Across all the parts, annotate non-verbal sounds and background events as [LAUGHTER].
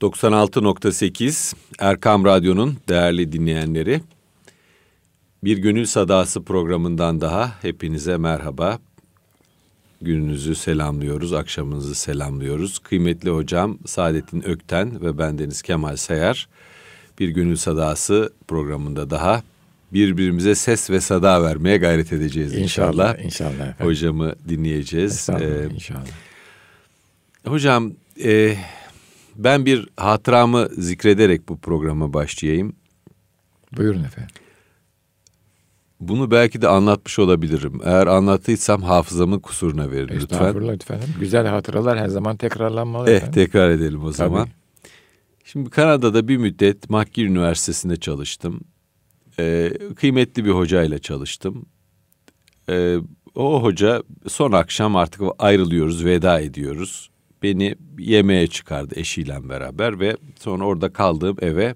96.8 Erkam Radyo'nun değerli dinleyenleri. Bir Gönül Sadası programından daha hepinize merhaba. Gününüzü selamlıyoruz, akşamınızı selamlıyoruz. Kıymetli hocam Saadettin Ökten ve bendeniz Kemal Sayar. Bir Gönül Sadası programında daha birbirimize ses ve sada vermeye gayret edeceğiz inşallah. İnşallah, inşallah efendim. Hocamı dinleyeceğiz. Ee, inşallah. Hocam, e, ben bir hatıramı zikrederek bu programa başlayayım. Buyurun efendim. Bunu belki de anlatmış olabilirim. Eğer anlattıysam hafızamın kusuruna verin lütfen. Estağfurullah efendim. Güzel hatıralar her zaman tekrarlanmalı Eh efendim. tekrar edelim o zaman. Şimdi Kanada'da bir müddet McGill Üniversitesi'nde çalıştım. Ee, kıymetli bir hocayla çalıştım. Ee, o hoca son akşam artık ayrılıyoruz, veda ediyoruz. Beni yemeğe çıkardı eşiyle beraber ve sonra orada kaldığım eve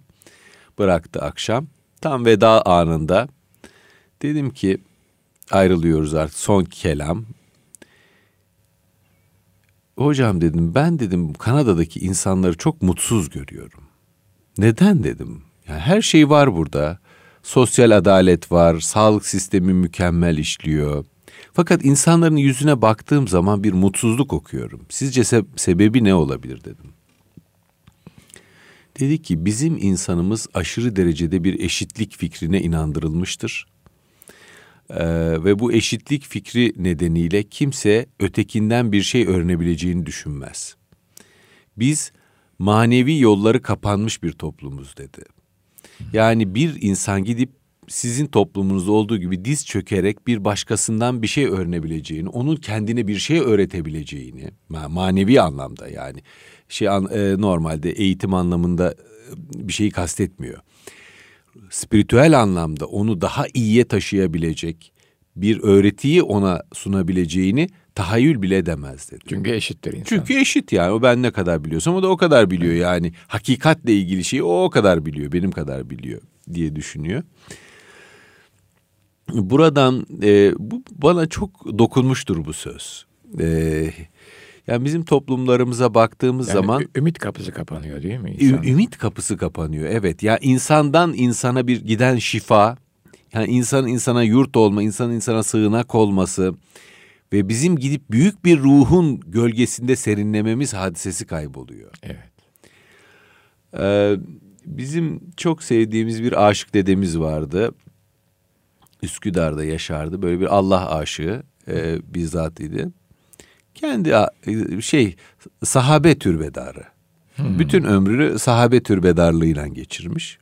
bıraktı akşam. Tam veda anında dedim ki ayrılıyoruz artık son kelam. Hocam dedim ben dedim Kanada'daki insanları çok mutsuz görüyorum. Neden dedim. Yani her şey var burada. Sosyal adalet var, sağlık sistemi mükemmel işliyor. Fakat insanların yüzüne baktığım zaman bir mutsuzluk okuyorum. Sizce se- sebebi ne olabilir dedim. Dedi ki bizim insanımız aşırı derecede bir eşitlik fikrine inandırılmıştır. Ee, ve bu eşitlik fikri nedeniyle kimse ötekinden bir şey öğrenebileceğini düşünmez. Biz manevi yolları kapanmış bir toplumuz dedi. Yani bir insan gidip sizin toplumunuzda olduğu gibi diz çökerek bir başkasından bir şey öğrenebileceğini, onun kendine bir şey öğretebileceğini, manevi anlamda yani şey e, normalde eğitim anlamında e, bir şeyi kastetmiyor. Spiritüel anlamda onu daha iyiye taşıyabilecek bir öğretiyi ona sunabileceğini tahayyül bile edemez dedi. Çünkü eşittir insan. Çünkü eşit yani o ben ne kadar biliyorsam o da o kadar biliyor yani hakikatle ilgili şeyi o o kadar biliyor benim kadar biliyor diye düşünüyor. Buradan e, bu bana çok dokunmuştur bu söz. E, yani bizim toplumlarımıza baktığımız yani zaman ümit kapısı kapanıyor değil mi? İnsan? Ümit kapısı kapanıyor. Evet. Ya insandan insana bir giden şifa, yani insan insana yurt olma, insan insana sığınak olması ve bizim gidip büyük bir ruhun gölgesinde serinlememiz hadisesi kayboluyor. Evet. Ee, bizim çok sevdiğimiz bir aşık dedemiz vardı. Üsküdar'da yaşardı. Böyle bir Allah aşığı e, bizzat idi. Kendi şey sahabe türbedarı. Hmm. Bütün ömrünü sahabe türbedarlığıyla geçirmiş.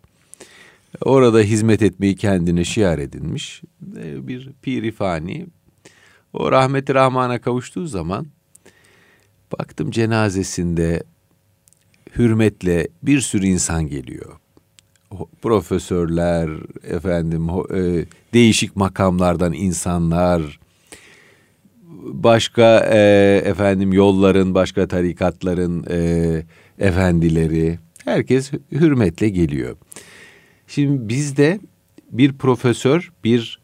Orada hizmet etmeyi kendine şiar edinmiş. Bir pirifani. O rahmeti rahmana kavuştuğu zaman baktım cenazesinde hürmetle bir sürü insan geliyor. Profesörler, efendim değişik makamlardan insanlar, başka e, efendim yolların, başka tarikatların e, efendileri, herkes hürmetle geliyor. Şimdi bizde bir profesör, bir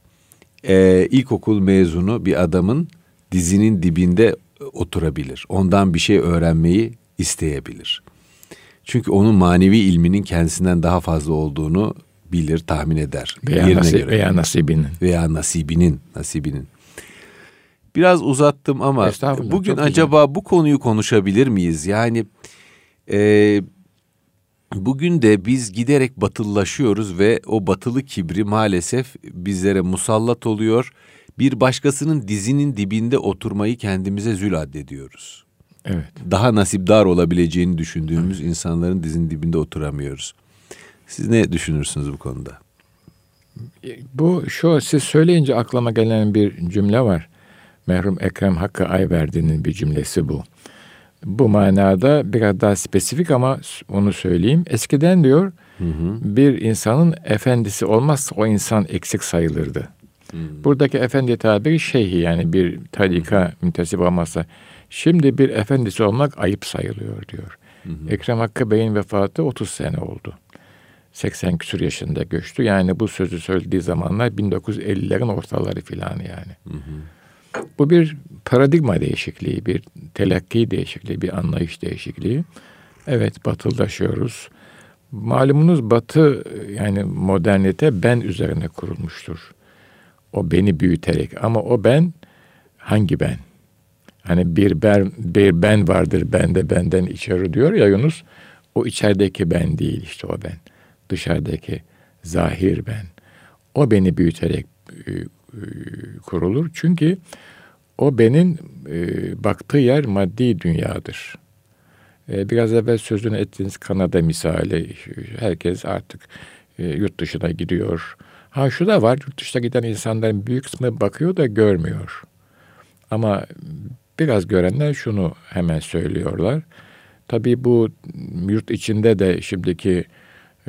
e, ilkokul mezunu bir adamın dizinin dibinde oturabilir. Ondan bir şey öğrenmeyi isteyebilir. Çünkü onun manevi ilminin kendisinden daha fazla olduğunu bilir, tahmin eder. Veya, nasip, göre. veya nasibinin. Veya nasibinin, nasibinin. Biraz uzattım ama bugün acaba güzel. bu konuyu konuşabilir miyiz? Yani e, bugün de biz giderek batılılaşıyoruz ve o batılı kibri maalesef bizlere musallat oluyor. Bir başkasının dizinin dibinde oturmayı kendimize zül addediyoruz. Evet. Daha nasipdar olabileceğini düşündüğümüz evet. insanların dizinin dibinde oturamıyoruz. Siz ne düşünürsünüz bu konuda? Bu şu siz söyleyince aklıma gelen bir cümle var. Merhum Ekrem Hakkı Ayverdi'nin bir cümlesi bu. Bu manada biraz daha spesifik ama onu söyleyeyim. Eskiden diyor hı hı. bir insanın efendisi olmazsa o insan eksik sayılırdı. Hı. Buradaki efendi tabiri şeyhi yani bir tarika müntesip olmazsa. Şimdi bir efendisi olmak ayıp sayılıyor diyor. Hı hı. Ekrem Hakkı Bey'in vefatı 30 sene oldu. 80 küsur yaşında göçtü. Yani bu sözü söylediği zamanlar 1950'lerin ortaları filan yani. Hı hı. Bu bir paradigma değişikliği, bir telakki değişikliği, bir anlayış değişikliği. Evet batıldaşıyoruz. Malumunuz batı yani modernite ben üzerine kurulmuştur. O beni büyüterek ama o ben hangi ben? Hani bir ben, bir ben vardır bende benden içeri diyor ya Yunus. O içerideki ben değil işte o ben. Dışarıdaki zahir ben. O beni büyüterek e, e, kurulur. Çünkü o benim e, baktığı yer maddi dünyadır. Biraz evvel sözünü ettiğiniz Kanada misali. Herkes artık yurt dışına gidiyor. Ha şu da var, yurt dışına giden insanların büyük kısmı bakıyor da görmüyor. Ama biraz görenler şunu hemen söylüyorlar. Tabii bu yurt içinde de şimdiki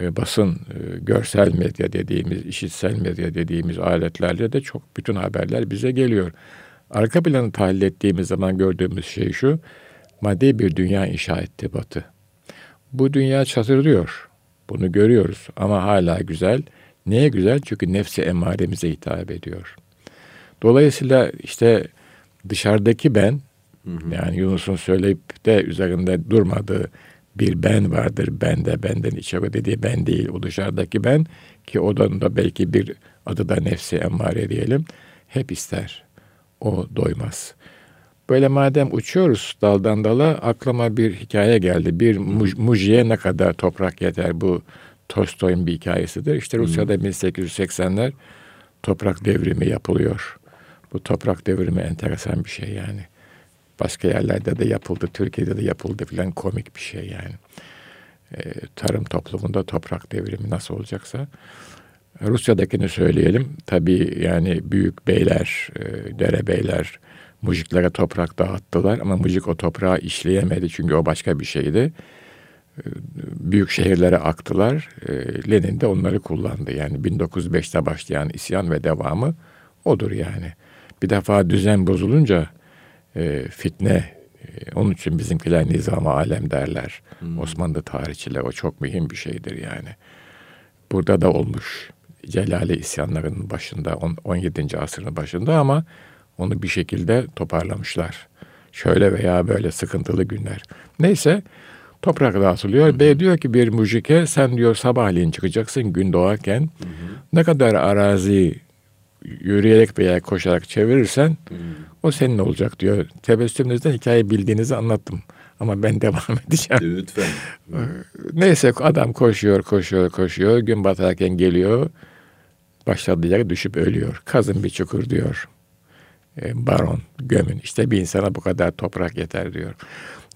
e, basın, e, görsel medya dediğimiz, işitsel medya dediğimiz aletlerle de çok bütün haberler bize geliyor. Arka planı tahlil ettiğimiz zaman gördüğümüz şey şu, maddi bir dünya inşa etti Batı. Bu dünya çatırlıyor, bunu görüyoruz ama hala güzel. Neye güzel? Çünkü nefsi emaremize hitap ediyor. Dolayısıyla işte dışarıdaki ben, hı hı. yani Yunus'un söyleyip de üzerinde durmadığı bir ben vardır. Ben de benden içeri dediği ben değil. O dışarıdaki ben ki odanın da belki bir adı da nefsi emmare diyelim. Hep ister. O doymaz. Böyle madem uçuyoruz daldan dala aklıma bir hikaye geldi. Bir muj, mujiye ne kadar toprak yeter bu Tolstoy'un bir hikayesidir. İşte Rusya'da 1880'ler toprak devrimi yapılıyor. Bu toprak devrimi enteresan bir şey yani. Başka yerlerde de yapıldı, Türkiye'de de yapıldı filan komik bir şey yani. E, tarım toplumunda toprak devrimi nasıl olacaksa. Rusya'dakini söyleyelim. Tabii yani büyük beyler, e, derebeyler mujiklere toprak dağıttılar ama mujik o toprağı işleyemedi çünkü o başka bir şeydi. E, büyük şehirlere aktılar. E, Lenin de onları kullandı. Yani 1905'te başlayan isyan ve devamı odur yani. Bir defa düzen bozulunca e, fitne. E, onun için bizimkiler nizama alem derler. Hmm. Osmanlı tarihçiler o çok mühim bir şeydir yani. Burada da olmuş. Celali isyanlarının başında 17. asrın başında ama onu bir şekilde toparlamışlar. Şöyle veya böyle sıkıntılı günler. Neyse toprak dağıtılıyor. Bey diyor ki bir mujike sen diyor sabahleyin çıkacaksın gün doğarken. Hı hı. Ne kadar arazi yürüyerek veya koşarak çevirirsen hı. O senin olacak diyor. Tebessümünüzden hikaye bildiğinizi anlattım. Ama ben [LAUGHS] devam edeceğim. Lütfen. Neyse adam koşuyor, koşuyor, koşuyor. Gün batarken geliyor. Başladığı yere düşüp ölüyor. Kazın bir çukur diyor. E, baron, gömün. İşte bir insana bu kadar toprak yeter diyor.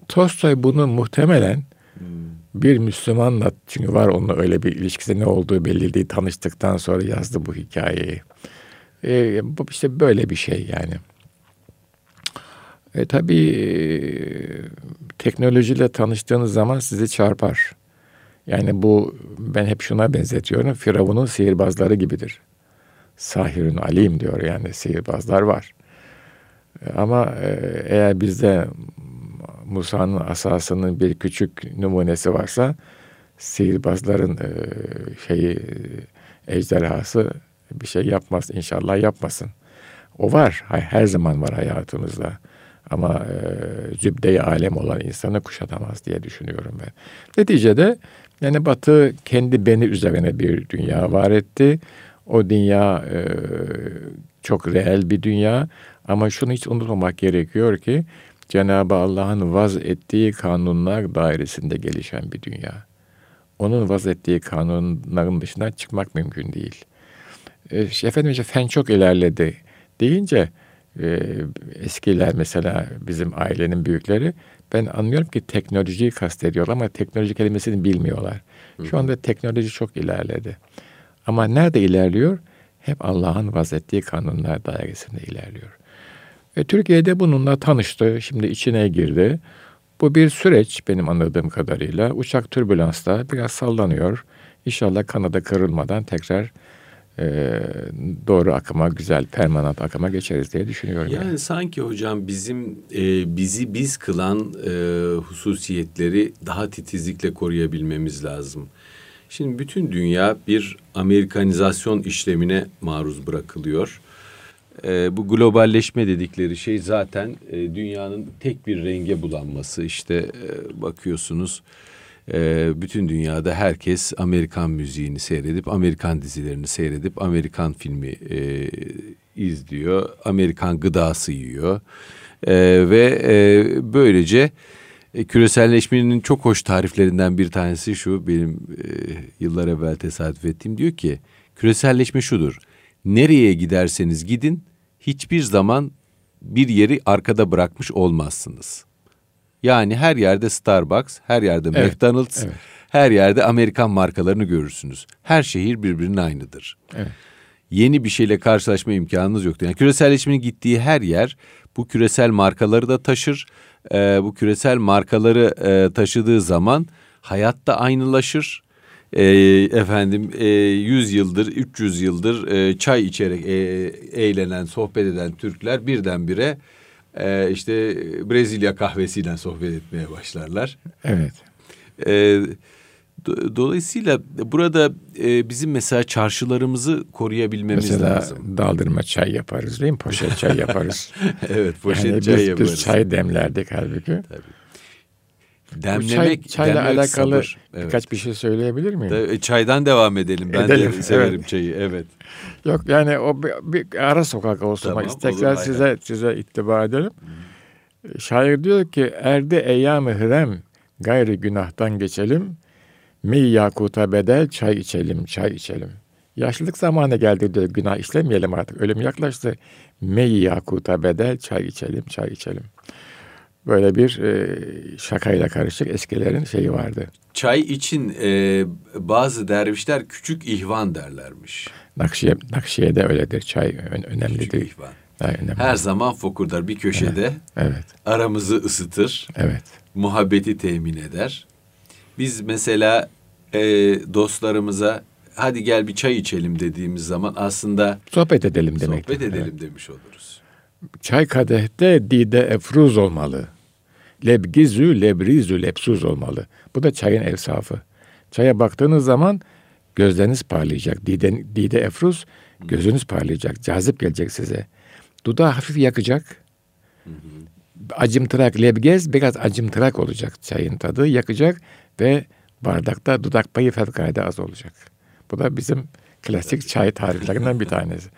Tolstoy bunu muhtemelen hmm. bir Müslümanla çünkü var onunla öyle bir ilişkisi ne olduğu belli değil. Tanıştıktan sonra yazdı bu hikayeyi. E, işte böyle bir şey yani. E, tabii e, teknolojiyle tanıştığınız zaman sizi çarpar. Yani bu ben hep şuna benzetiyorum. Firavun'un sihirbazları gibidir. Sahirün alim diyor yani sihirbazlar var. E, ama e, eğer bizde Musa'nın asasının bir küçük numunesi varsa sihirbazların şeyi ejderhası bir şey yapmaz inşallah yapmasın. O var. Her zaman var hayatımızda. Ama e, zübde alem olan insanı kuşatamaz diye düşünüyorum ben. Neticede yani Batı kendi beni üzerine bir dünya var etti. O dünya e, çok reel bir dünya ama şunu hiç unutmamak gerekiyor ki Cenab-ı Allah'ın vaz ettiği kanunlar dairesinde gelişen bir dünya. Onun vaz ettiği kanunların dışına çıkmak mümkün değil. E, efendim işte fen çok ilerledi deyince e, eskiler mesela bizim ailenin büyükleri ben anlıyorum ki teknolojiyi kastediyor ama teknoloji kelimesini bilmiyorlar. Şu anda teknoloji çok ilerledi. Ama nerede ilerliyor? Hep Allah'ın vazettiği kanunlar dairesinde ilerliyor. Ve Türkiye'de bununla tanıştı, şimdi içine girdi. Bu bir süreç benim anladığım kadarıyla. Uçak türbülansta biraz sallanıyor. İnşallah kanada kırılmadan tekrar e, doğru akıma, güzel permanent akıma geçeriz diye düşünüyorum. Yani, yani. sanki hocam bizim e, bizi biz kılan e, hususiyetleri daha titizlikle koruyabilmemiz lazım. Şimdi bütün dünya bir Amerikanizasyon işlemine maruz bırakılıyor. E, bu globalleşme dedikleri şey zaten e, dünyanın tek bir renge bulanması. İşte e, bakıyorsunuz e, bütün dünyada herkes Amerikan müziğini seyredip, Amerikan dizilerini seyredip, Amerikan filmi e, izliyor, Amerikan gıdası yiyor e, ve e, böylece e, küreselleşmenin çok hoş tariflerinden bir tanesi şu benim e, yıllar evvel tesadüf ettiğim diyor ki küreselleşme şudur. Nereye giderseniz gidin hiçbir zaman bir yeri arkada bırakmış olmazsınız. Yani her yerde Starbucks, her yerde evet, McDonald's, evet. her yerde Amerikan markalarını görürsünüz. Her şehir birbirinin aynıdır. Evet. Yeni bir şeyle karşılaşma imkanınız yoktur. Yani küreselleşmenin gittiği her yer bu küresel markaları da taşır. Ee, bu küresel markaları e, taşıdığı zaman hayatta aynılaşır e, efendim e, 100 yıldır 300 yıldır e, çay içerek e, eğlenen sohbet eden Türkler birdenbire e, işte Brezilya kahvesiyle sohbet etmeye başlarlar. Evet. E, Dolayısıyla burada e, bizim mesela çarşılarımızı koruyabilmemiz mesela lazım. Mesela daldırma çay yaparız değil mi? Poşet çay yaparız. [LAUGHS] evet poşet yani çay biz, yaparız. Biz çay demlerdik halbuki. Tabii. Demlemek, çay, çayla demlemek alakalı sabır. birkaç evet. bir şey söyleyebilir miyim? De, çaydan devam edelim. Ben edelim, de severim evet. çayı. Evet. Yok yani o bir, bir ara sokak olsun. Tamam, Tekrar olur, size aynen. size ittiba edelim. Hmm. Şair diyor ki erde eyyam-ı hürem gayri günahtan geçelim. Mi yakuta bedel çay içelim, çay içelim. Yaşlılık zamanı geldi diyor günah işlemeyelim artık. Ölüm yaklaştı. Mi yakuta bedel çay içelim, çay içelim. Böyle bir e, şakayla karışık eskilerin şeyi vardı. Çay için e, bazı dervişler küçük ihvan derlermiş. Nakşiye, Nakşiye'de öyledir. Çay önemlidir. Küçük ihvan. önemli. Her zaman fokurdar bir köşede. Evet. evet. Aramızı ısıtır. Evet. Muhabbeti temin eder. Biz mesela e, dostlarımıza hadi gel bir çay içelim dediğimiz zaman aslında sohbet edelim demek. Sohbet edelim evet. demiş oluruz. Çay kadehte dide efruz olmalı. Lebgizü lebrizü lepsuz olmalı. Bu da çayın evsafı. Çaya baktığınız zaman gözleriniz parlayacak. Dide, dide efruz gözünüz parlayacak. Cazip gelecek size. Dudağı hafif yakacak. Acımtırak lebgez biraz acımtırak olacak çayın tadı. Yakacak ve bardakta dudak payı fevkalade az olacak. Bu da bizim klasik çay tariflerinden bir tanesi.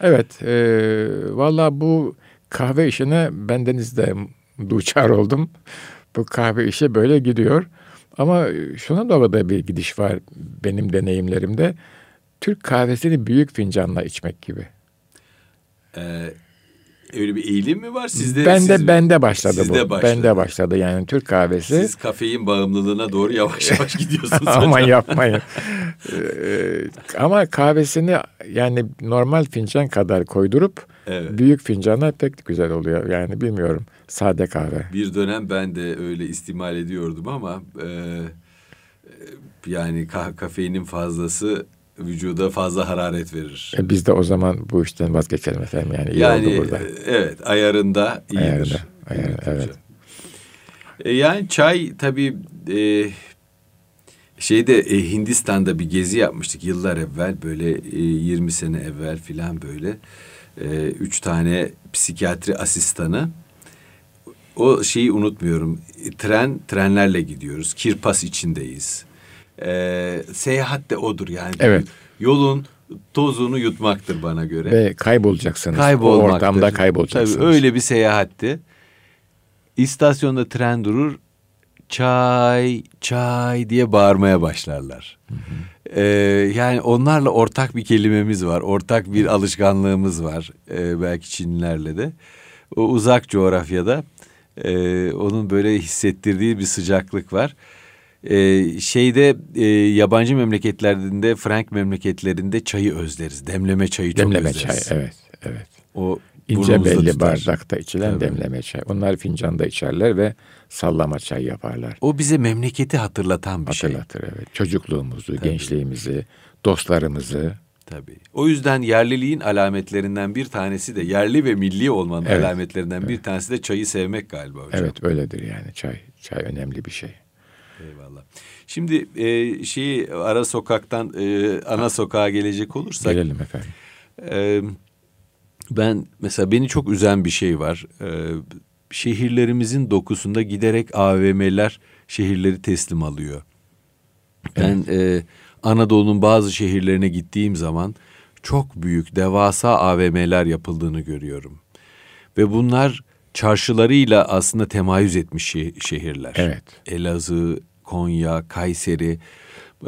Evet, e, valla bu kahve işine bendeniz de duçar oldum. Bu kahve işe böyle gidiyor. Ama şuna doğru da bir gidiş var benim deneyimlerimde. Türk kahvesini büyük fincanla içmek gibi. Ee, öyle bir eğilim mi var sizde? Ben de bende başladı sizde bu. Başladı. Bende başladı yani Türk kahvesi. Siz kafein bağımlılığına doğru yavaş yavaş [LAUGHS] gidiyorsunuz. Aman yapmayın. [LAUGHS] ee, ama kahvesini yani normal fincan kadar koydurup evet. büyük fincana pek güzel oluyor. Yani bilmiyorum. Sade kahve. Bir dönem ben de öyle istimal ediyordum ama e, yani kafeinin fazlası vücuda fazla hararet verir. E biz de o zaman bu işten vazgeçelim efendim yani. İyi yani oldu burada. evet ayarında iyidir. Ayarında, ayarında evet. E, yani çay tabii e, şeyde e, Hindistan'da bir gezi yapmıştık yıllar evvel böyle e, 20 sene evvel filan böyle e, üç tane psikiyatri asistanı o şeyi unutmuyorum. Tren, trenlerle gidiyoruz. Kirpas içindeyiz. Ee, seyahat de odur yani. Evet. Yolun tozunu yutmaktır bana göre. Ve kaybolacaksınız. Kaybolmaktır. O ortamda kaybolacaksınız. Tabii öyle bir seyahatti. İstasyonda tren durur. Çay, çay diye bağırmaya başlarlar. Hı hı. Ee, yani onlarla ortak bir kelimemiz var. Ortak bir alışkanlığımız var. Ee, belki Çinlilerle de. O uzak coğrafyada e, onun böyle hissettirdiği bir sıcaklık var. E, şeyde e, yabancı memleketlerinde, Frank memleketlerinde çayı özleriz. Demleme çayı demleme çok özleriz. Demleme çay, evet, evet. O ince belli tutar. bardakta içilen Tabii. demleme çay. Onlar fincanda içerler ve sallama çay yaparlar. O bize memleketi hatırlatan bir Hatırlatır, şey. Hatırlatır evet. Çocukluğumuzu, Tabii. gençliğimizi, dostlarımızı. Tabii. O yüzden yerliliğin alametlerinden bir tanesi de yerli ve milli olmanın evet. alametlerinden evet. bir tanesi de çayı sevmek galiba hocam. Evet öyledir yani çay. Çay önemli bir şey. Eyvallah. Şimdi e, şeyi ara sokaktan e, ana sokağa gelecek olursak. Gelelim efendim. E, ben mesela beni çok üzen bir şey var. E, şehirlerimizin dokusunda giderek AVM'ler şehirleri teslim alıyor. Ben e, Anadolu'nun bazı şehirlerine gittiğim zaman çok büyük devasa AVM'ler yapıldığını görüyorum. Ve bunlar çarşılarıyla aslında temayüz etmiş şehirler. Evet. Elazığ, Konya, Kayseri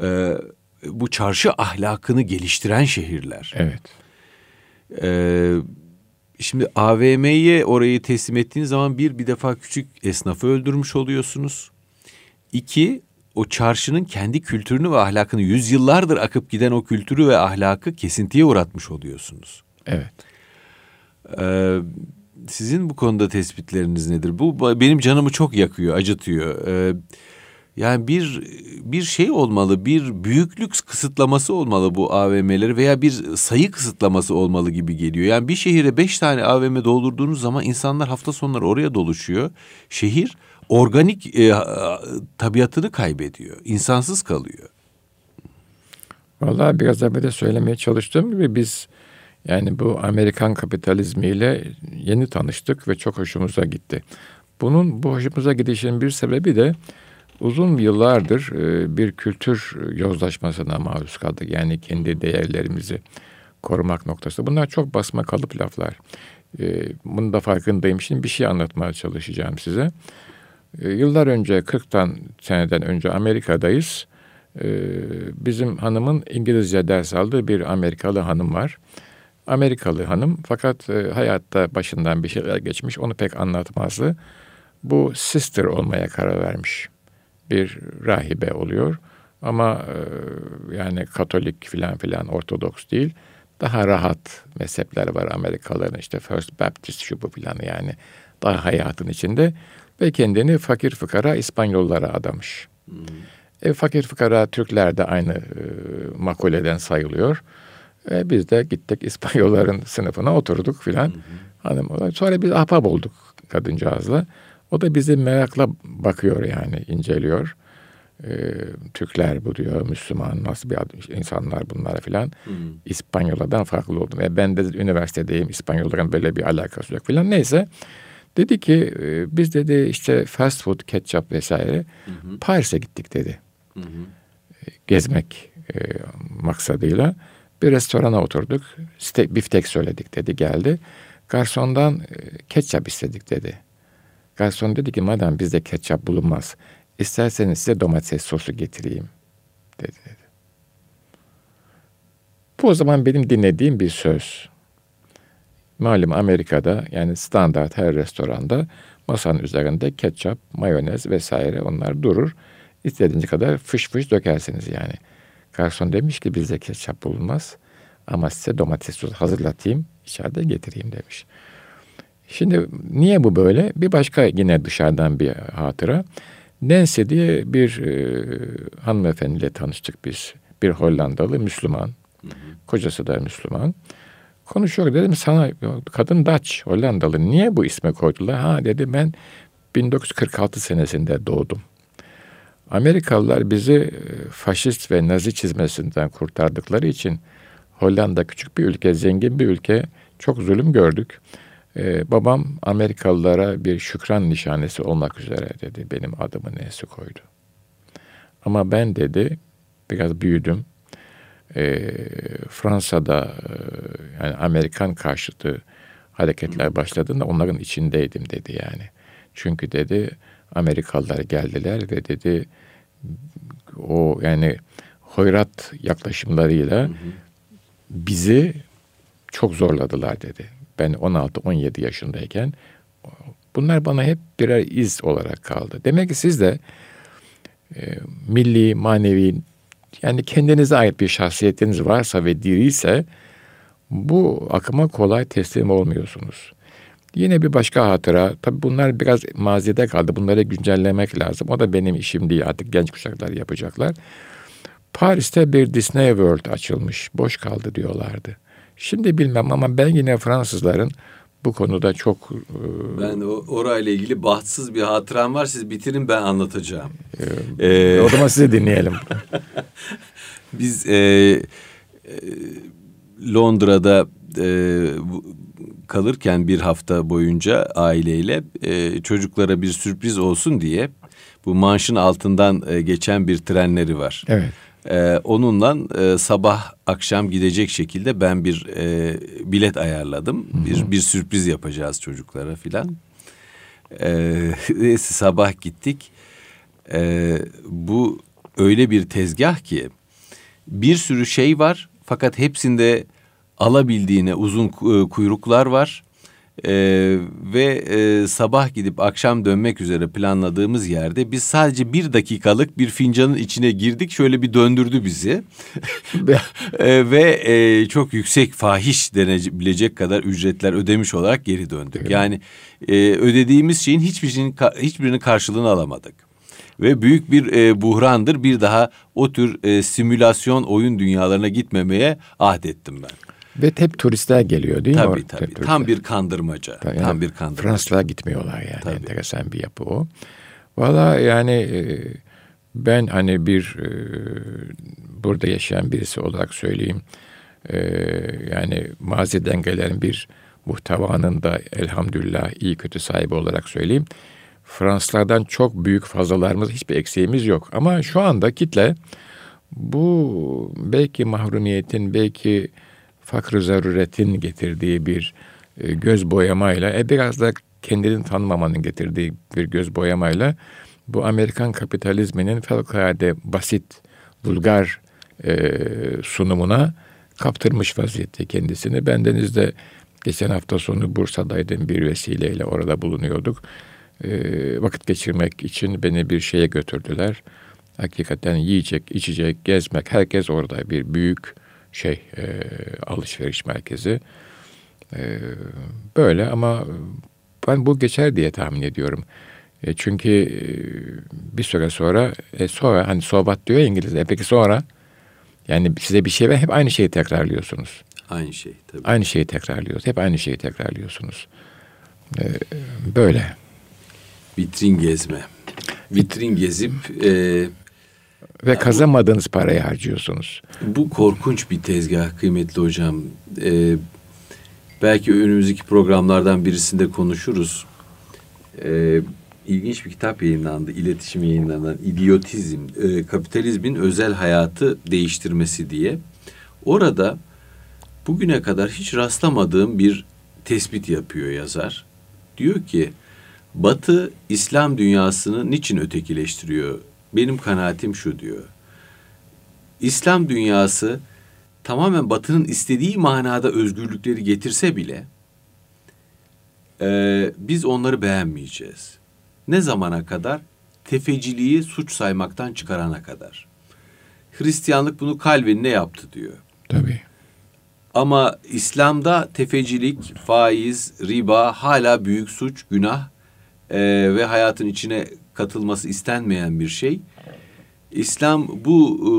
e, bu çarşı ahlakını geliştiren şehirler. Evet. E, şimdi AVM'ye orayı teslim ettiğiniz zaman bir bir defa küçük esnafı öldürmüş oluyorsunuz. İki o çarşının kendi kültürünü ve ahlakını yüzyıllardır akıp giden o kültürü ve ahlakı kesintiye uğratmış oluyorsunuz. Evet. Ee, sizin bu konuda tespitleriniz nedir? Bu benim canımı çok yakıyor, acıtıyor. Ee, yani bir bir şey olmalı, bir büyüklük kısıtlaması olmalı bu AVM'leri veya bir sayı kısıtlaması olmalı gibi geliyor. Yani bir şehire beş tane AVM doldurduğunuz zaman insanlar hafta sonları oraya doluşuyor. Şehir organik e, tabiatını kaybediyor, insansız kalıyor. Vallahi biraz evvel de söylemeye çalıştığım gibi biz yani bu Amerikan kapitalizmiyle yeni tanıştık ve çok hoşumuza gitti. Bunun bu hoşumuza gidişinin bir sebebi de uzun yıllardır e, bir kültür yozlaşmasına maruz kaldık. Yani kendi değerlerimizi korumak noktası. Bunlar çok basma kalıp laflar. E, bunun da farkındayım. Şimdi bir şey anlatmaya çalışacağım size. E, yıllar önce 40'tan seneden önce Amerika'dayız. Bizim hanımın İngilizce ders aldığı bir Amerikalı hanım var. Amerikalı hanım fakat hayatta başından bir şeyler geçmiş onu pek anlatmazdı. Bu sister olmaya karar vermiş bir rahibe oluyor. Ama e, yani Katolik filan filan Ortodoks değil. Daha rahat mezhepler var Amerikalıların işte First Baptist şu bu filan yani daha hayatın içinde ve kendini fakir fıkara İspanyollara adamış. Hmm. E, fakir fıkara Türkler de aynı e, makuleden sayılıyor. E, biz de gittik İspanyolların sınıfına oturduk filan. Hanım sonra biz ahbap olduk kadıncağızla. O da bizi merakla bakıyor yani inceliyor. Ee, Türkler bu diyor, Müslüman nasıl bir adam, insanlar bunlar filan. Hmm. İspanyollardan farklı oldum. E ben de üniversitedeyim, İspanyolların böyle bir alakası yok filan. Neyse dedi ki e, biz dedi işte fast food, ketçap vesaire. Paris'e gittik dedi. Hmm. Gezmek e, maksadıyla bir restorana oturduk. Steak, biftek söyledik dedi geldi. Garsondan e, ketçap istedik dedi. Garson dedi ki madem bizde ketçap bulunmaz. İsterseniz size domates sosu getireyim dedi. dedi. Bu o zaman benim dinlediğim bir söz. Malum Amerika'da yani standart her restoranda masanın üzerinde ketçap, mayonez vesaire onlar durur. İstediğiniz kadar fış fış dökersiniz yani. Garson demiş ki bizde ketçap bulunmaz ama size domates sosu hazırlatayım, içeride getireyim demiş. Şimdi niye bu böyle? Bir başka yine dışarıdan bir hatıra. Nancy diye bir e, hanımefendiyle tanıştık biz. Bir Hollandalı Müslüman. Kocası da Müslüman. Konuşuyor dedim sana kadın Dutch Hollandalı niye bu isme koydular? Ha dedi ben 1946 senesinde doğdum. Amerikalılar bizi e, faşist ve nazi çizmesinden kurtardıkları için Hollanda küçük bir ülke, zengin bir ülke. Çok zulüm gördük. Ee, babam Amerikalılara bir şükran nişanesi olmak üzere dedi benim adımı nesi koydu. Ama ben dedi biraz büyüdüm. Ee, Fransa'da e, yani Amerikan karşıtı hareketler başladığında onların içindeydim dedi yani. Çünkü dedi Amerikalılar geldiler ve dedi o yani hoyrat yaklaşımlarıyla bizi çok zorladılar dedi ben 16-17 yaşındayken bunlar bana hep birer iz olarak kaldı. Demek ki siz de e, milli, manevi yani kendinize ait bir şahsiyetiniz varsa ve diriyse bu akıma kolay teslim olmuyorsunuz. Yine bir başka hatıra. Tabii bunlar biraz mazide kaldı. Bunları güncellemek lazım. O da benim işim değil. Artık genç kuşaklar yapacaklar. Paris'te bir Disney World açılmış. Boş kaldı diyorlardı. Şimdi bilmem ama ben yine Fransızların bu konuda çok... E, ben de orayla ilgili bahtsız bir hatıram var. Siz bitirin ben anlatacağım. E, ee, o zaman sizi dinleyelim. [LAUGHS] Biz e, e, Londra'da e, kalırken bir hafta boyunca aileyle e, çocuklara bir sürpriz olsun diye Bu manşın altından e, geçen bir trenleri var. Evet. E, onunla e, sabah akşam gidecek şekilde ben bir e, bilet ayarladım. Hı hı. Bir bir sürpriz yapacağız çocuklara filan. [LAUGHS] E, sabah gittik. E, bu öyle bir tezgah ki bir sürü şey var fakat hepsinde alabildiğine uzun e, kuyruklar var. Ee, ve e, sabah gidip akşam dönmek üzere planladığımız yerde biz sadece bir dakikalık bir fincanın içine girdik şöyle bir döndürdü bizi [LAUGHS] e, ve e, çok yüksek fahiş denebilecek kadar ücretler ödemiş olarak geri döndük. Evet. Yani e, ödediğimiz şeyin hiçbirinin hiçbirinin karşılığını alamadık ve büyük bir e, buhrandır. Bir daha o tür e, simülasyon oyun dünyalarına gitmemeye ahdettim ben. Ve hep turistler geliyor değil tabii, mi? Tabii tabii. Tam bir kandırmaca. Tabii, tam bir kandırmaca. Fransızlar gitmiyorlar yani. Tabii. Enteresan bir yapı o. Valla yani e, ben hani bir e, burada yaşayan birisi olarak söyleyeyim. E, yani maziden gelen bir muhtevanın da elhamdülillah iyi kötü sahibi olarak söyleyeyim. Fransızlardan çok büyük fazlalarımız, hiçbir eksiğimiz yok. Ama şu anda kitle bu belki mahrumiyetin, belki fakr zaruretin getirdiği bir e, göz boyamayla, e, biraz da kendini tanımamanın getirdiği bir göz boyamayla bu Amerikan kapitalizminin fevkalade basit, vulgar e, sunumuna kaptırmış vaziyette kendisini. Bendeniz de geçen hafta sonu Bursa'daydım bir vesileyle orada bulunuyorduk. E, vakit geçirmek için beni bir şeye götürdüler. Hakikaten yiyecek, içecek, gezmek, herkes orada bir büyük şey e, alışveriş merkezi. E, böyle ama ben bu geçer diye tahmin ediyorum. E, çünkü e, bir süre sonra e, sonra hani sohbet diyor İngilizce. E, peki sonra yani size bir şey ver hep aynı şeyi tekrarlıyorsunuz. Aynı şey tabii. Aynı şeyi tekrarlıyoruz. Hep aynı şeyi tekrarlıyorsunuz. E, böyle. Vitrin gezme. Vitrin gezip e, ve bu, parayı harcıyorsunuz. Bu korkunç bir tezgah kıymetli hocam. Ee, belki önümüzdeki programlardan birisinde konuşuruz. Ee, ilginç bir kitap yayınlandı. İletişim yayınlanan İdiotizm, e, Kapitalizmin Özel Hayatı Değiştirmesi diye. Orada bugüne kadar hiç rastlamadığım bir tespit yapıyor yazar. Diyor ki Batı İslam dünyasını niçin ötekileştiriyor benim kanaatim şu diyor. İslam dünyası tamamen Batı'nın istediği manada özgürlükleri getirse bile e, biz onları beğenmeyeceğiz. Ne zamana kadar? Tefeciliği suç saymaktan çıkarana kadar. Hristiyanlık bunu Calvin ne yaptı diyor. Tabii. Ama İslam'da tefecilik, faiz, riba hala büyük suç, günah e, ve hayatın içine katılması istenmeyen bir şey. İslam bu e,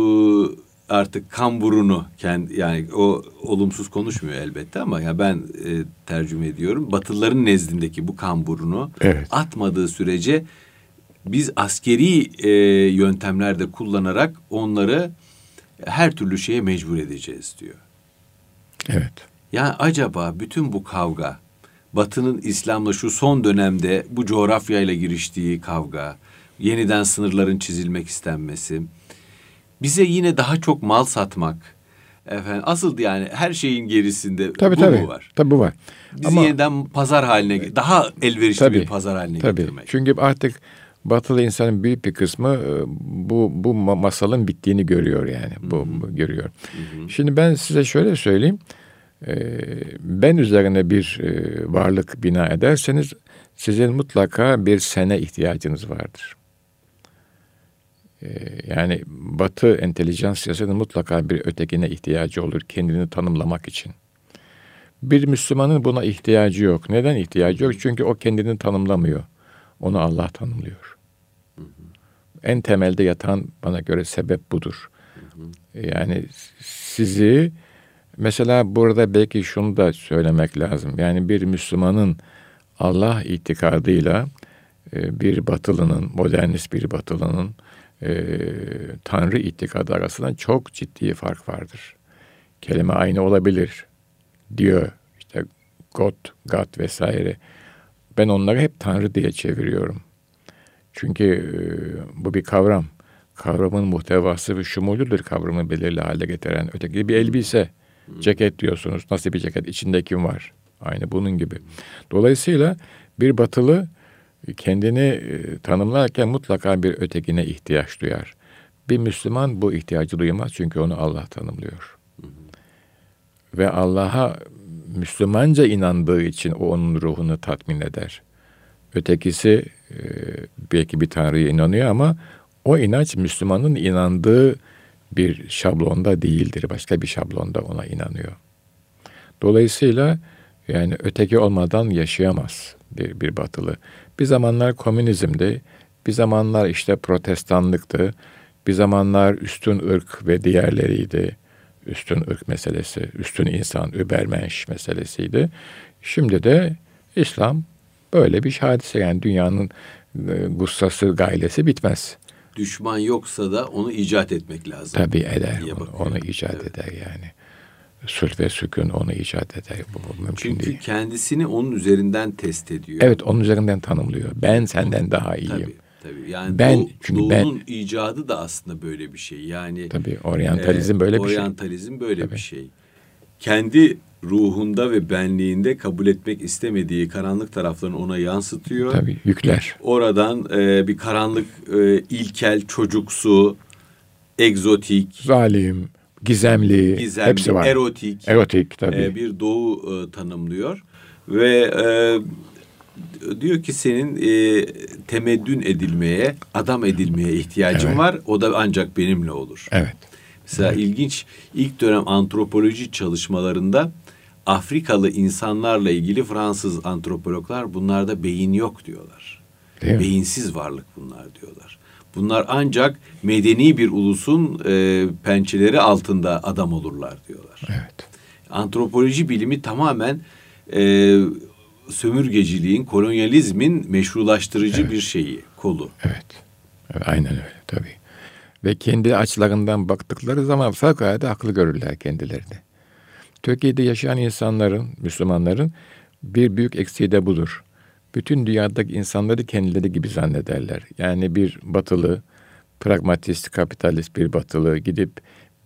artık kamburunu kendi yani o olumsuz konuşmuyor elbette ama ya ben e, tercüme ediyorum. Batılıların nezdindeki bu kamburunu evet. atmadığı sürece biz askeri e, yöntemlerde kullanarak onları her türlü şeye mecbur edeceğiz diyor. Evet. Yani acaba bütün bu kavga Batı'nın İslam'la şu son dönemde bu coğrafyayla giriştiği kavga, yeniden sınırların çizilmek istenmesi, bize yine daha çok mal satmak, efendim asıl yani her şeyin gerisinde tabii, bu tabii, mu var? Tabii bu var. Bizi Ama, yeniden pazar haline, daha elverişli tabii, bir pazar haline tabii. getirmek. Çünkü artık Batılı insanın büyük bir kısmı e, bu bu masalın bittiğini görüyor yani. Bu, bu görüyor. Hı-hı. Şimdi ben size şöyle söyleyeyim. Ee, ben üzerine bir e, varlık bina ederseniz sizin mutlaka bir sene ihtiyacınız vardır. Ee, yani Batı entelijansiyasının mutlaka bir ötekine ihtiyacı olur kendini tanımlamak için. Bir Müslümanın buna ihtiyacı yok. Neden ihtiyacı yok? Çünkü o kendini tanımlamıyor. Onu Allah tanımlıyor. En temelde yatan bana göre sebep budur. Yani sizi Mesela burada belki şunu da söylemek lazım. Yani bir Müslümanın Allah itikadıyla e, bir batılının, modernist bir batılının e, Tanrı itikadı arasında çok ciddi fark vardır. Kelime aynı olabilir diyor. İşte God, God vesaire. Ben onları hep Tanrı diye çeviriyorum. Çünkü e, bu bir kavram. Kavramın muhtevası ve şumuludur kavramı belirli hale getiren. Öteki bir elbise, ceket diyorsunuz. Nasıl bir ceket? İçinde kim var? Aynı bunun gibi. Dolayısıyla bir batılı kendini e, tanımlarken mutlaka bir ötekine ihtiyaç duyar. Bir Müslüman bu ihtiyacı duymaz çünkü onu Allah tanımlıyor. Ve Allah'a Müslümanca inandığı için o onun ruhunu tatmin eder. Ötekisi e, belki bir Tanrı'ya inanıyor ama o inanç Müslümanın inandığı bir şablonda değildir. Başka bir şablonda ona inanıyor. Dolayısıyla yani öteki olmadan yaşayamaz bir, bir batılı. Bir zamanlar komünizmdi, bir zamanlar işte protestanlıktı, bir zamanlar üstün ırk ve diğerleriydi. Üstün ırk meselesi, üstün insan, übermenş meselesiydi. Şimdi de İslam böyle bir hadise yani dünyanın e, gussası, gailesi bitmez. Düşman yoksa da onu icat etmek lazım. Tabii eder. Onu, onu icat evet. eder yani sülh ve sükun onu icat eder. Bu, mümkün Çünkü değil. kendisini onun üzerinden test ediyor. Evet onun üzerinden tanımlıyor. Ben senden daha iyiyim. Tabii. Tabii. Yani ben doğu, çünkü doğunun ben icadı da aslında böyle bir şey. Yani tabii oryantalizm e, böyle bir şey. Oryantalizm böyle tabii. bir şey. Kendi ruhunda ve benliğinde kabul etmek istemediği karanlık taraflarını ona yansıtıyor. Tabii yükler. Oradan e, bir karanlık e, ilkel, çocuksu, egzotik, zalim, gizemli, gizemli hepsi var. Erotik. Erotik tabii. E, bir doğu e, tanımlıyor ve e, diyor ki senin e, temeddün edilmeye, adam edilmeye ihtiyacın evet. var. O da ancak benimle olur. Evet. Mesela evet. ilginç ilk dönem antropoloji çalışmalarında Afrikalı insanlarla ilgili Fransız antropologlar bunlarda beyin yok diyorlar. Değil Beyinsiz mi? varlık bunlar diyorlar. Bunlar ancak medeni bir ulusun e, pençeleri altında adam olurlar diyorlar. Evet. Antropoloji bilimi tamamen e, sömürgeciliğin, kolonyalizmin meşrulaştırıcı evet. bir şeyi, kolu. Evet. evet. Aynen öyle tabii. Ve kendi açılarından baktıkları zaman fevkalade haklı görürler kendilerini. Türkiye'de yaşayan insanların, Müslümanların bir büyük eksiği de budur. Bütün dünyadaki insanları kendileri gibi zannederler. Yani bir batılı, pragmatist, kapitalist bir batılı gidip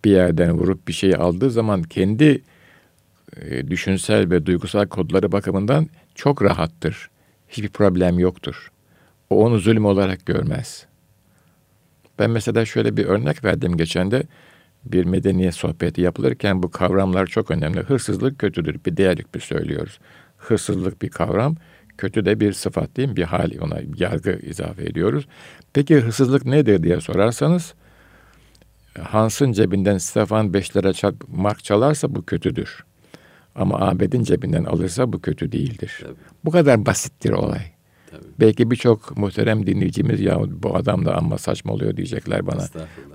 bir yerden vurup bir şey aldığı zaman kendi e, düşünsel ve duygusal kodları bakımından çok rahattır. Hiçbir problem yoktur. O onu zulüm olarak görmez. Ben mesela şöyle bir örnek verdim geçen de bir medeniyet sohbeti yapılırken bu kavramlar çok önemli. Hırsızlık kötüdür. Bir değerlik bir söylüyoruz. Hırsızlık bir kavram, kötü de bir sıfat değil mi? Bir hal ona yargı izafe ediyoruz. Peki hırsızlık nedir diye sorarsanız Hans'ın cebinden Stefan 5 lira çal, mark çalarsa bu kötüdür. Ama Ahmet'in cebinden alırsa bu kötü değildir. Bu kadar basittir olay. Belki birçok muhterem dinleyicimiz ya bu adam da amma saçma oluyor diyecekler bana.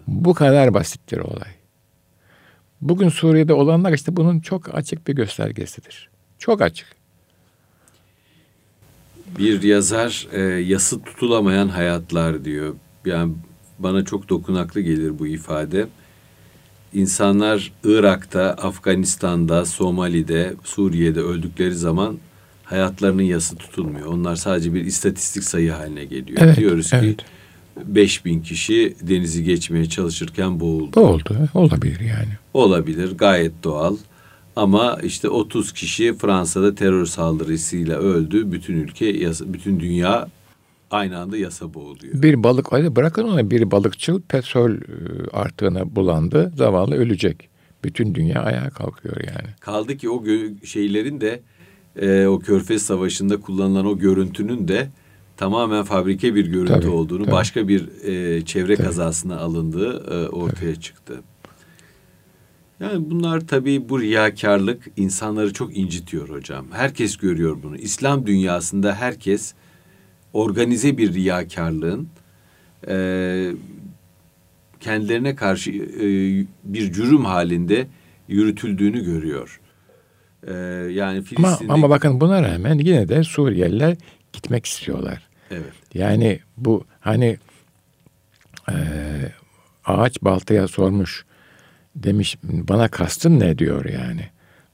Bu kadar basittir olay. Bugün Suriye'de olanlar işte bunun çok açık bir göstergesidir. Çok açık. Bir yazar e, yası tutulamayan hayatlar diyor. Yani bana çok dokunaklı gelir bu ifade. İnsanlar Irak'ta, Afganistan'da, Somali'de, Suriye'de öldükleri zaman hayatlarının yası tutulmuyor. Onlar sadece bir istatistik sayı haline geliyor. Evet, Diyoruz evet. ki 5000 kişi denizi geçmeye çalışırken boğuldu. Boğuldu. Olabilir yani. Olabilir. Gayet doğal. Ama işte 30 kişi Fransa'da terör saldırısıyla öldü. Bütün ülke, bütün dünya aynı anda yasa boğuluyor. Bir balık, hadi bırakın onu bir balıkçı petrol e, artığına bulandı. Zavallı ölecek. Bütün dünya ayağa kalkıyor yani. Kaldı ki o şeylerin de e, o Körfez Savaşı'nda kullanılan o görüntünün de tamamen fabrike bir görüntü tabii, olduğunu, tabii. başka bir e, çevre tabii. kazasına alındığı e, ortaya tabii. çıktı. Yani bunlar tabii bu riyakarlık insanları çok incitiyor hocam. Herkes görüyor bunu. İslam dünyasında herkes organize bir riyakarlığın e, kendilerine karşı e, bir cürüm halinde yürütüldüğünü görüyor. E, yani Filistin'de... Ama, ama bakın buna rağmen yine de Suriyeliler gitmek istiyorlar. Evet. Yani bu hani e, ağaç baltaya sormuş demiş bana kastın ne diyor yani.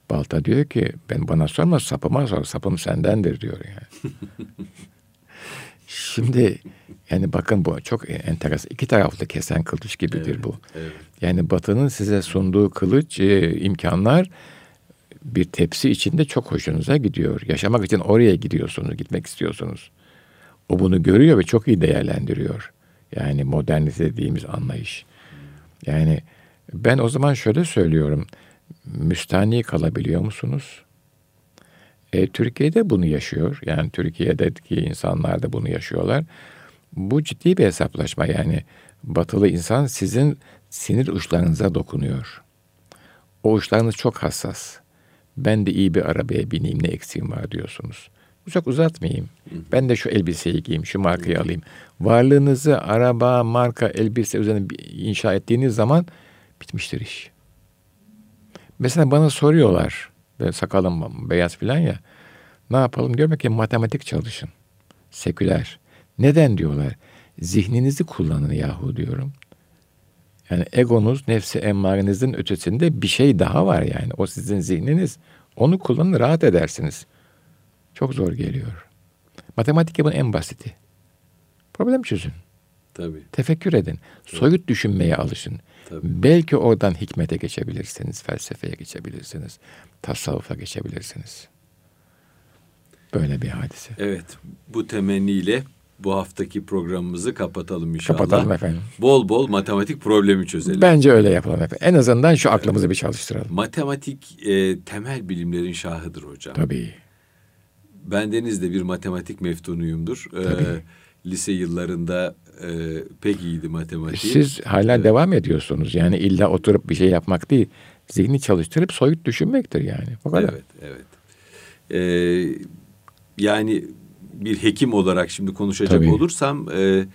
Balta diyor ki ben bana sorma sapıma sor sapım sendendir diyor yani. [LAUGHS] Şimdi yani bakın bu çok enteresan. İki taraflı kesen kılıç gibidir Evet, bu. evet. Yani Batı'nın size sunduğu kılıç e, imkanlar bir tepsi içinde çok hoşunuza gidiyor. Yaşamak için oraya gidiyorsunuz, gitmek istiyorsunuz. O bunu görüyor ve çok iyi değerlendiriyor. Yani modernite dediğimiz anlayış. Yani ben o zaman şöyle söylüyorum. Müstahni kalabiliyor musunuz? E, Türkiye'de bunu yaşıyor. Yani Türkiye'deki insanlar da bunu yaşıyorlar. Bu ciddi bir hesaplaşma yani. Batılı insan sizin sinir uçlarınıza dokunuyor. O uçlarınız çok hassas. Ben de iyi bir arabaya bineyim ne eksiğim var diyorsunuz. Çok uzatmayayım. Ben de şu elbiseyi giyeyim, şu markayı alayım. Varlığınızı araba, marka, elbise üzerine inşa ettiğiniz zaman bitmiştir iş. Mesela bana soruyorlar, böyle sakalım beyaz filan ya. Ne yapalım? Diyorum ki matematik çalışın. Seküler. Neden diyorlar? Zihninizi kullanın yahu diyorum. Yani egonuz, nefsi emmarenizin ötesinde bir şey daha var yani. O sizin zihniniz. Onu kullanın rahat edersiniz. Çok zor geliyor. Matematik yapın en basiti. Problem çözün. Tabii. Tefekkür edin. Soyut düşünmeye alışın. Tabii. Belki oradan hikmete geçebilirsiniz, felsefeye geçebilirsiniz, tasavvufa geçebilirsiniz. Böyle bir hadise. Evet. Bu temenniyle bu haftaki programımızı kapatalım inşallah. Kapatalım efendim. Bol bol matematik problemi çözelim. Bence öyle yapalım efendim. En azından şu aklımızı bir çalıştıralım. Matematik e, temel bilimlerin şahıdır hocam. Tabii. Bendeniz de bir matematik meftunuyumdur. Ee, lise yıllarında e, pek iyiydi matematik. Siz hala devam ediyorsunuz. Yani illa oturup bir şey yapmak değil. Zihni çalıştırıp soyut düşünmektir yani. O kadar. Evet, evet. Ee, yani bir hekim olarak şimdi konuşacak Tabii. olursam e,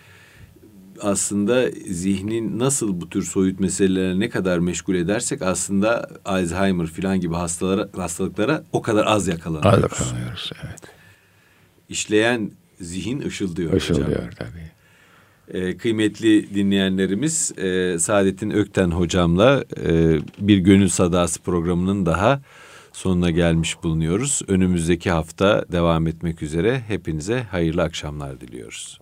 aslında zihnin nasıl bu tür soyut meselelere ne kadar meşgul edersek aslında Alzheimer falan gibi hastalara, hastalıklara o kadar az yakalanıyoruz. Hadi kalıyoruz. Evet. İşleyen zihin ışıldıyor, hocam. Işıldıyor tabii. Ee, kıymetli dinleyenlerimiz e, Saadettin Ökten hocamla e, bir Gönül Sadası programının daha sonuna gelmiş bulunuyoruz. Önümüzdeki hafta devam etmek üzere hepinize hayırlı akşamlar diliyoruz.